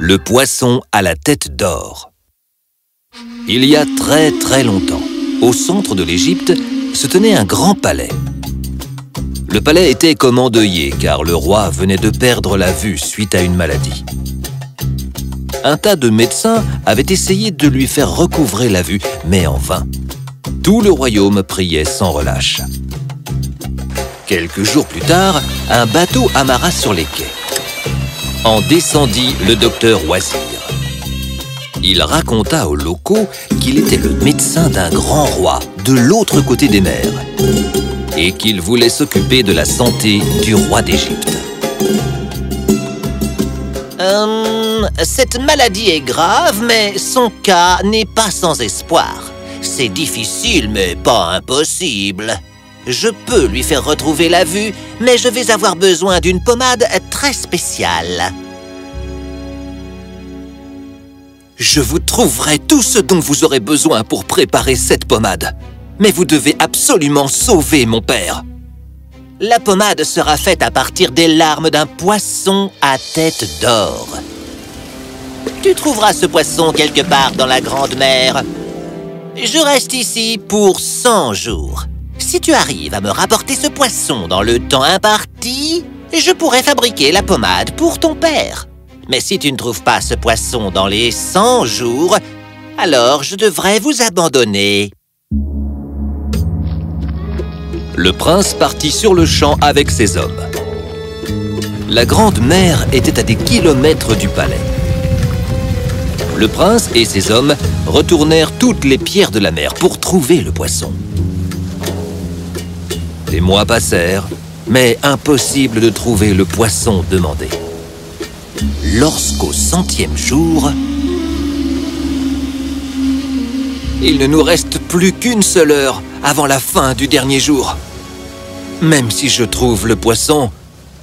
Le poisson à la tête d'or. Il y a très très longtemps, au centre de l'Égypte, se tenait un grand palais. Le palais était comme endeuillé car le roi venait de perdre la vue suite à une maladie. Un tas de médecins avaient essayé de lui faire recouvrer la vue, mais en vain. Tout le royaume priait sans relâche. Quelques jours plus tard, un bateau amarra sur les quais. En descendit le docteur Wazir. Il raconta aux locaux qu'il était le médecin d'un grand roi de l'autre côté des mers et qu'il voulait s'occuper de la santé du roi d'Égypte. Hum, cette maladie est grave, mais son cas n'est pas sans espoir. C'est difficile, mais pas impossible. Je peux lui faire retrouver la vue, mais je vais avoir besoin d'une pommade très spéciale. Je vous trouverai tout ce dont vous aurez besoin pour préparer cette pommade. Mais vous devez absolument sauver mon père. La pommade sera faite à partir des larmes d'un poisson à tête d'or. Tu trouveras ce poisson quelque part dans la Grande Mer. Je reste ici pour 100 jours. Si tu arrives à me rapporter ce poisson dans le temps imparti, je pourrai fabriquer la pommade pour ton père. Mais si tu ne trouves pas ce poisson dans les 100 jours, alors je devrais vous abandonner. Le prince partit sur le champ avec ses hommes. La grande mer était à des kilomètres du palais. Le prince et ses hommes retournèrent toutes les pierres de la mer pour trouver le poisson. Les mois passèrent, mais impossible de trouver le poisson demandé. Lorsqu'au centième jour, il ne nous reste plus qu'une seule heure avant la fin du dernier jour. Même si je trouve le poisson,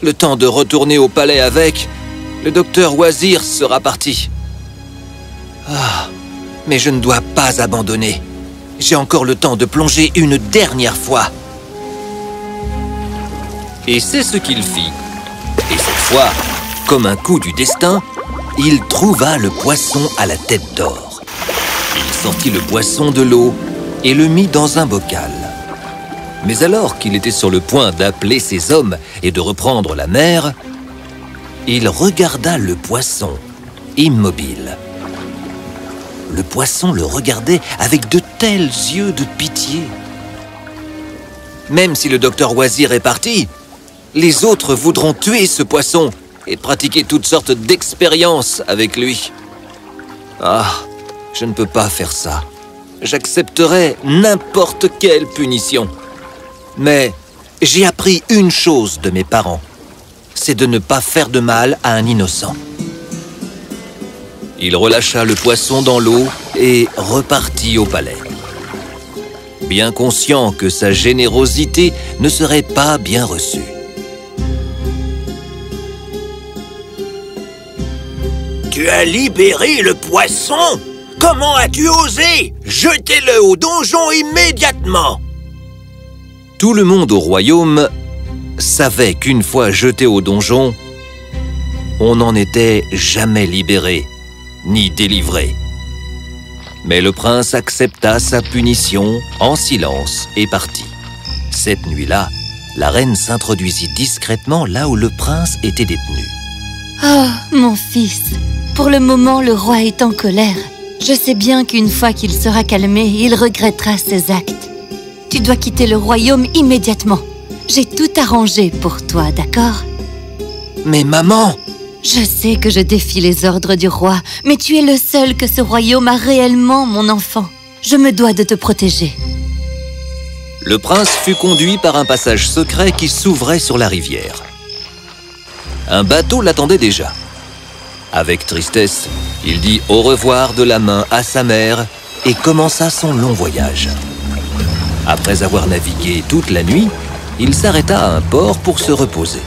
le temps de retourner au palais avec, le docteur Wazir sera parti. Ah, mais je ne dois pas abandonner. J'ai encore le temps de plonger une dernière fois. Et c'est ce qu'il fit. Et cette fois, comme un coup du destin, il trouva le poisson à la tête d'or. Il sortit le poisson de l'eau et le mit dans un bocal. Mais alors qu'il était sur le point d'appeler ses hommes et de reprendre la mer, il regarda le poisson, immobile. Le poisson le regardait avec de tels yeux de pitié. Même si le docteur Wazir est parti, les autres voudront tuer ce poisson et pratiquer toutes sortes d'expériences avec lui. Ah, je ne peux pas faire ça. J'accepterai n'importe quelle punition. Mais j'ai appris une chose de mes parents. C'est de ne pas faire de mal à un innocent. Il relâcha le poisson dans l'eau et repartit au palais. Bien conscient que sa générosité ne serait pas bien reçue. Tu as libéré le poisson Comment as-tu osé Jetez-le au donjon immédiatement? Tout le monde au royaume savait qu'une fois jeté au donjon, on n'en était jamais libéré, ni délivré. Mais le prince accepta sa punition en silence et partit. Cette nuit-là, la reine s'introduisit discrètement là où le prince était détenu. Oh, mon fils, pour le moment, le roi est en colère. Je sais bien qu'une fois qu'il sera calmé, il regrettera ses actes. Tu dois quitter le royaume immédiatement. J'ai tout arrangé pour toi, d'accord? Mais maman Je sais que je défie les ordres du roi, mais tu es le seul que ce royaume a réellement, mon enfant. Je me dois de te protéger. Le prince fut conduit par un passage secret qui s'ouvrait sur la rivière. Un bateau l'attendait déjà. Avec tristesse, il dit au revoir de la main à sa mère et commença son long voyage. Après avoir navigué toute la nuit, il s'arrêta à un port pour se reposer.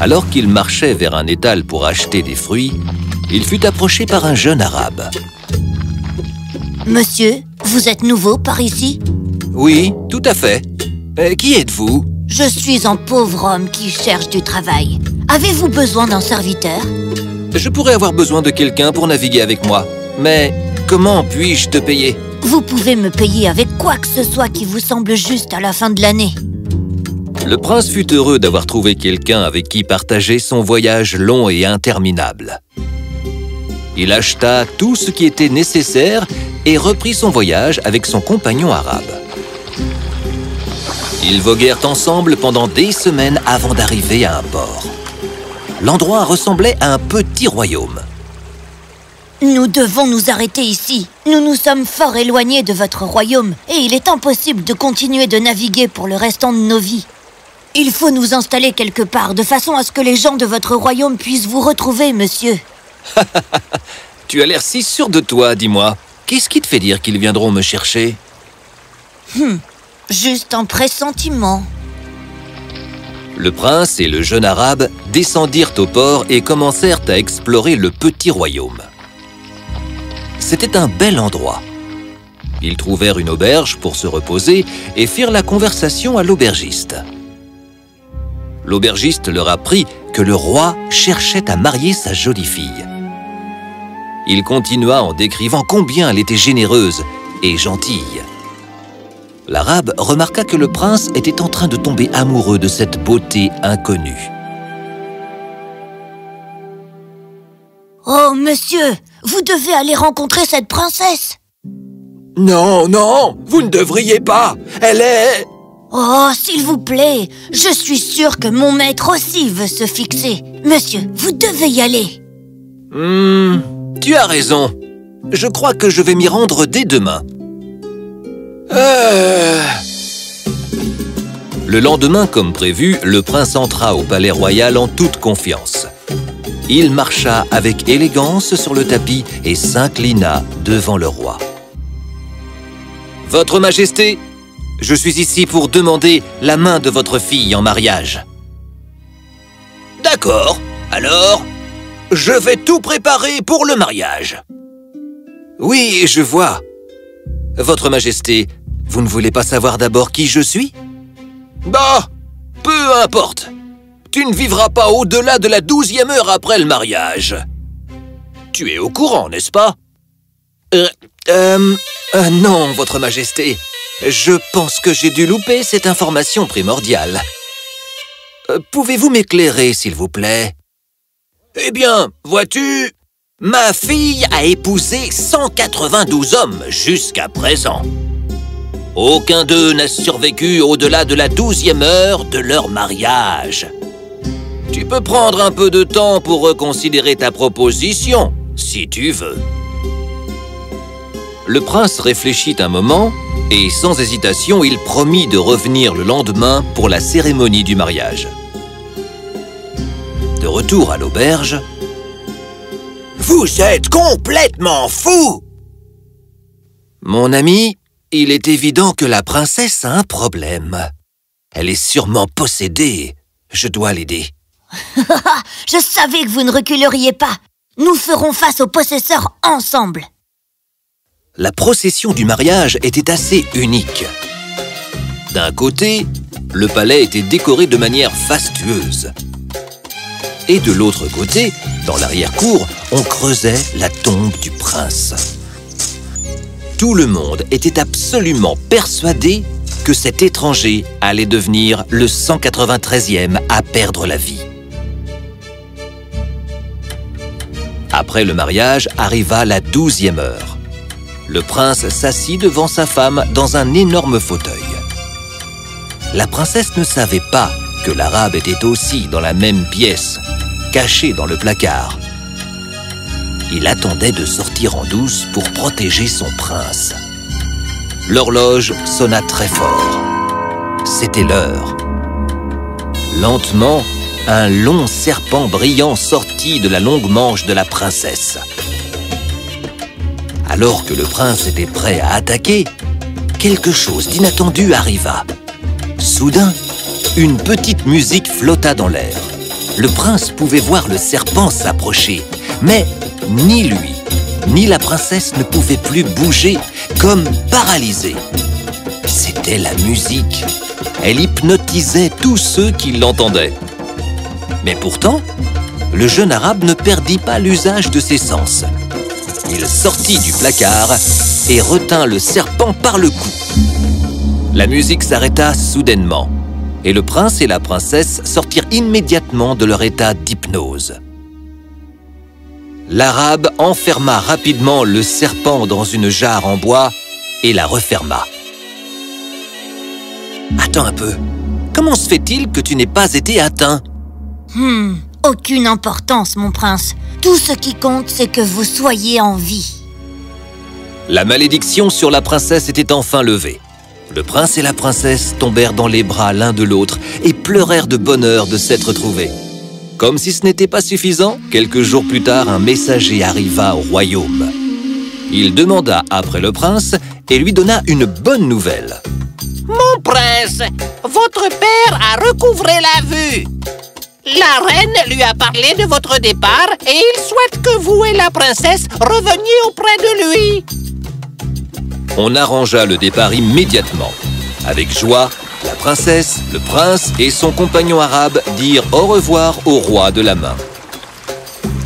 Alors qu'il marchait vers un étal pour acheter des fruits, il fut approché par un jeune arabe. Monsieur, vous êtes nouveau par ici? Oui, tout à fait. Euh, qui êtes-vous? Je suis un pauvre homme qui cherche du travail. Avez-vous besoin d'un serviteur? Je pourrais avoir besoin de quelqu'un pour naviguer avec moi. Mais comment puis-je te payer? Vous pouvez me payer avec quoi que ce soit qui vous semble juste à la fin de l'année. Le prince fut heureux d'avoir trouvé quelqu'un avec qui partager son voyage long et interminable. Il acheta tout ce qui était nécessaire et reprit son voyage avec son compagnon arabe. Ils voguèrent ensemble pendant des semaines avant d'arriver à un port. L'endroit ressemblait à un petit royaume. Nous devons nous arrêter ici. Nous nous sommes fort éloignés de votre royaume et il est impossible de continuer de naviguer pour le restant de nos vies. Il faut nous installer quelque part de façon à ce que les gens de votre royaume puissent vous retrouver, monsieur. Tu as l'air si sûr de toi, dis-moi. Qu'est-ce qui te fait dire qu'ils viendront me chercher? Juste un pressentiment. Le prince et le jeune arabe descendirent au port et commencèrent à explorer le petit royaume. C'était un bel endroit. Ils trouvèrent une auberge pour se reposer et firent la conversation à l'aubergiste. L'aubergiste leur apprit que le roi cherchait à marier sa jolie fille. Il continua en décrivant combien elle était généreuse et gentille. L'arabe remarqua que le prince était en train de tomber amoureux de cette beauté inconnue. Oh, monsieur, vous devez aller rencontrer cette princesse. Non, non, vous ne devriez pas. Elle est... Oh, s'il vous plaît, je suis sûre que mon maître aussi veut se fixer. Monsieur, vous devez y aller. Hmm, tu as raison. Je crois que je vais m'y rendre dès demain. Euh, Le lendemain, comme prévu, le prince entra au palais royal en toute confiance. Il marcha avec élégance sur le tapis et s'inclina devant le roi. Votre Majesté, je suis ici pour demander la main de votre fille en mariage. D'accord. Alors, je vais tout préparer pour le mariage. Oui, je vois. Votre Majesté, vous ne voulez pas savoir d'abord qui je suis Bah, peu importe. Tu ne vivras pas au-delà de la douzième heure après le mariage. Tu es au courant, n'est-ce pas Euh, euh, euh, non, Votre Majesté. Je pense que j'ai dû louper cette information primordiale. Euh, Pouvez-vous m'éclairer, s'il vous plaît Eh bien, vois-tu, ma fille a épousé 192 hommes jusqu'à présent. Aucun d'eux n'a survécu au-delà de la douzième heure de leur mariage. Tu peux prendre un peu de temps pour reconsidérer ta proposition, si tu veux. Le prince réfléchit un moment et sans hésitation, il promit de revenir le lendemain pour la cérémonie du mariage. De retour à l'auberge, Vous êtes complètement fou mon ami, il est évident que la princesse a un problème. Elle est sûrement possédée. Je dois l'aider. Je savais que vous ne reculeriez pas. Nous ferons face aux possesseurs ensemble. La procession du mariage était assez unique. D'un côté, le palais était décoré de manière fastueuse. Et de l'autre côté, dans l'arrière-cour, on creusait la tombe du prince. Tout le monde était absolument persuadé que cet étranger allait devenir le 193e à perdre la vie. Après le mariage arriva la douzième heure. Le prince s'assit devant sa femme dans un énorme fauteuil. La princesse ne savait pas que l'arabe était aussi dans la même pièce, caché dans le placard. Il attendait de sortir en douce pour protéger son prince. L'horloge sonna très fort. C'était l'heure. Lentement, un long serpent brillant sortit de la longue manche de la princesse. Alors que le prince était prêt à attaquer, quelque chose d'inattendu arriva. Soudain, une petite musique flotta dans l'air. Le prince pouvait voir le serpent s'approcher, mais ni lui, ni la princesse ne pouvaient plus bouger, comme paralysés. C'était la musique. Elle hypnotisait tous ceux qui l'entendaient. Mais pourtant, le jeune arabe ne perdit pas l'usage de ses sens. Il sortit du placard et retint le serpent par le cou. La musique s'arrêta soudainement, et le prince et la princesse sortirent immédiatement de leur état d'hypnose. L'arabe enferma rapidement le serpent dans une jarre en bois et la referma. Attends un peu. Comment se fait-il que tu n'aies pas été atteint? Hmm, aucune importance, mon prince. Tout ce qui compte, c'est que vous soyez en vie. La malédiction sur la princesse était enfin levée. Le prince et la princesse tombèrent dans les bras l'un de l'autre et pleurèrent de bonheur de s'être trouvés. Comme si ce n'était pas suffisant, quelques jours plus tard, un messager arriva au royaume. Il demanda après le prince et lui donna une bonne nouvelle. Mon prince, votre père a recouvré la vue. La reine lui a parlé de votre départ et il souhaite que vous et la princesse reveniez auprès de lui. On arrangea le départ immédiatement. Avec joie, la princesse, le prince et son compagnon arabe dirent au revoir au roi de la main.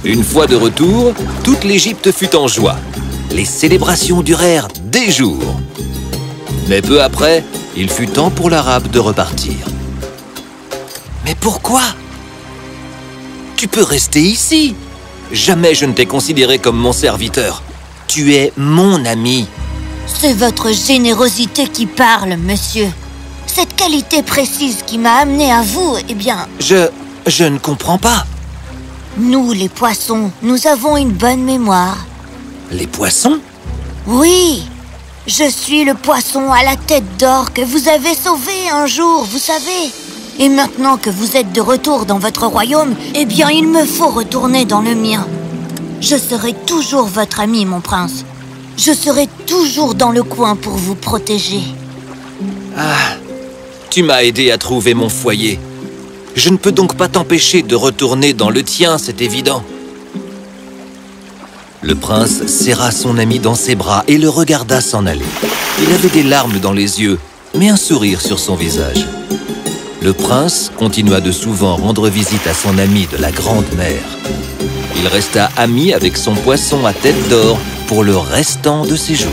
Une fois de retour, toute l'Égypte fut en joie. Les célébrations durèrent des jours. Mais peu après, il fut temps pour l'arabe de repartir. Mais pourquoi? Tu peux rester ici. Jamais je ne t'ai considéré comme mon serviteur. Tu es mon ami. C'est votre générosité qui parle, monsieur. Cette qualité précise qui m'a amené à vous, eh bien... Je... je ne comprends pas. Nous, les poissons, nous avons une bonne mémoire. Les poissons? Oui Je suis le poisson à la tête d'or que vous avez sauvé un jour, vous savez. Et maintenant que vous êtes de retour dans votre royaume, eh bien, il me faut retourner dans le mien. Je serai toujours votre ami, mon prince. Je serai toujours dans le coin pour vous protéger. Ah, tu m'as aidé à trouver mon foyer. Je ne peux donc pas t'empêcher de retourner dans le tien, c'est évident. Le prince serra son ami dans ses bras et le regarda s'en aller. Il avait des larmes dans les yeux, mais un sourire sur son visage. Le prince continua de souvent rendre visite à son ami de la Grande Mer. Il resta ami avec son poisson à tête d'or pour le restant de ses jours.